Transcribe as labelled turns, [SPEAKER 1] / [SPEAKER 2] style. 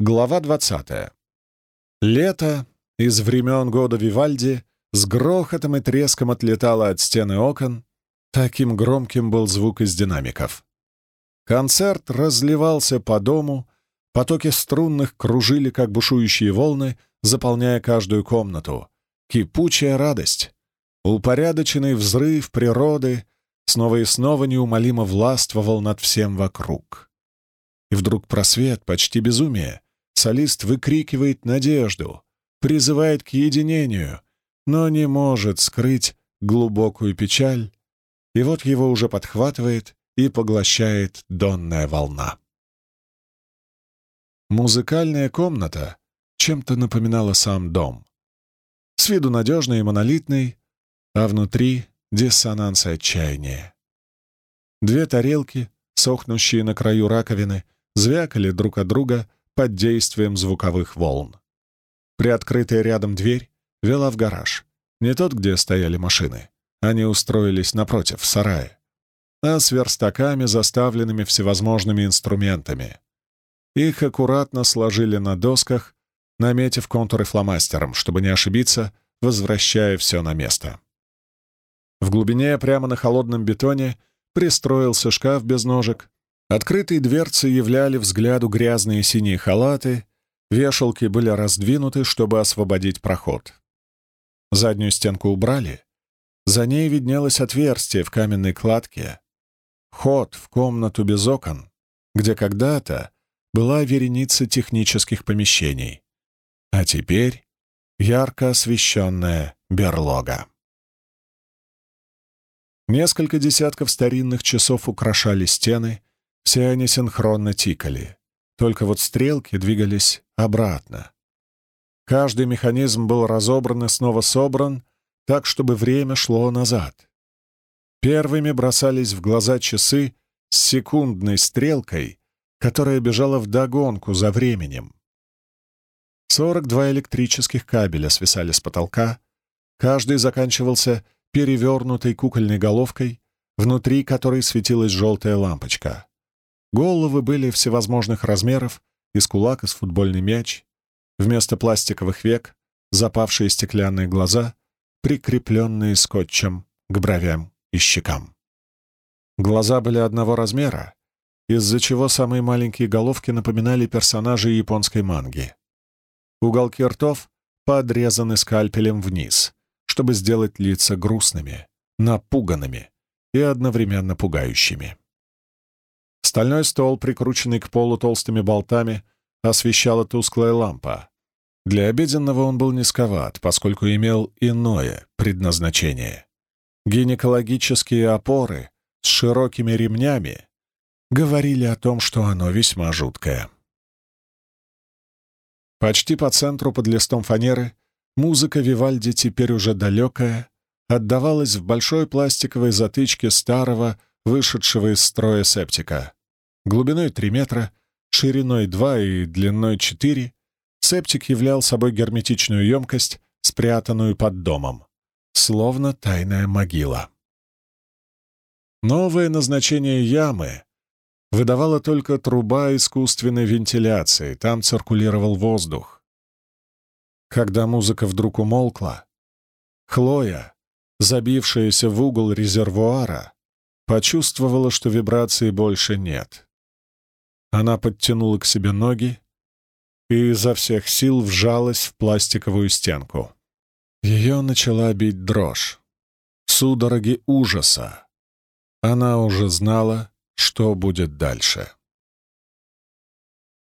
[SPEAKER 1] Глава 20. Лето из времен года Вивальди с грохотом и треском отлетало от стены окон, таким громким был звук из динамиков. Концерт разливался по дому, потоки струнных кружили, как бушующие волны, заполняя каждую комнату. Кипучая радость, упорядоченный взрыв природы снова и снова неумолимо властвовал над всем вокруг. И вдруг просвет, почти безумие — Солист выкрикивает надежду, призывает к единению, но не может скрыть глубокую печаль, и вот его уже подхватывает и поглощает донная волна. Музыкальная комната чем-то напоминала сам дом. С виду надежный и монолитный, а внутри диссонанс и отчаяние. Две тарелки, сохнущие на краю раковины, звякали друг от друга, под действием звуковых волн. Приоткрытая рядом дверь вела в гараж. Не тот, где стояли машины. Они устроились напротив, в сарае. А с верстаками, заставленными всевозможными инструментами. Их аккуратно сложили на досках, наметив контуры фломастером, чтобы не ошибиться, возвращая все на место. В глубине, прямо на холодном бетоне, пристроился шкаф без ножек, Открытые дверцы являли взгляду грязные синие халаты, вешалки были раздвинуты, чтобы освободить проход. Заднюю стенку убрали. За ней виднелось отверстие в каменной кладке, ход в комнату без окон, где когда-то была вереница технических помещений, а теперь ярко освещенная берлога. Несколько десятков старинных часов украшали стены, все они синхронно тикали, только вот стрелки двигались обратно. Каждый механизм был разобран и снова собран, так, чтобы время шло назад. Первыми бросались в глаза часы с секундной стрелкой, которая бежала вдогонку за временем. 42 электрических кабеля свисали с потолка, каждый заканчивался перевернутой кукольной головкой, внутри которой светилась желтая лампочка. Головы были всевозможных размеров, из кулак, из футбольный мяч. Вместо пластиковых век — запавшие стеклянные глаза, прикрепленные скотчем к бровям и щекам. Глаза были одного размера, из-за чего самые маленькие головки напоминали персонажей японской манги. Уголки ртов подрезаны скальпелем вниз, чтобы сделать лица грустными, напуганными и одновременно пугающими. Стальной стол, прикрученный к полу толстыми болтами, освещала тусклая лампа. Для обеденного он был низковат, поскольку имел иное предназначение. Гинекологические опоры с широкими ремнями говорили о том, что оно весьма жуткое. Почти по центру под листом фанеры музыка Вивальди теперь уже далекая, отдавалась в большой пластиковой затычке старого, вышедшего из строя септика. Глубиной 3 метра, шириной 2 и длиной 4, септик являл собой герметичную емкость, спрятанную под домом, словно тайная могила. Новое назначение ямы выдавала только труба искусственной вентиляции, там циркулировал воздух. Когда музыка вдруг умолкла, Хлоя, забившаяся в угол резервуара, почувствовала, что вибрации больше нет. Она подтянула к себе ноги и изо всех сил вжалась в пластиковую стенку. Ее начала бить дрожь. Судороги ужаса. Она уже знала, что будет дальше.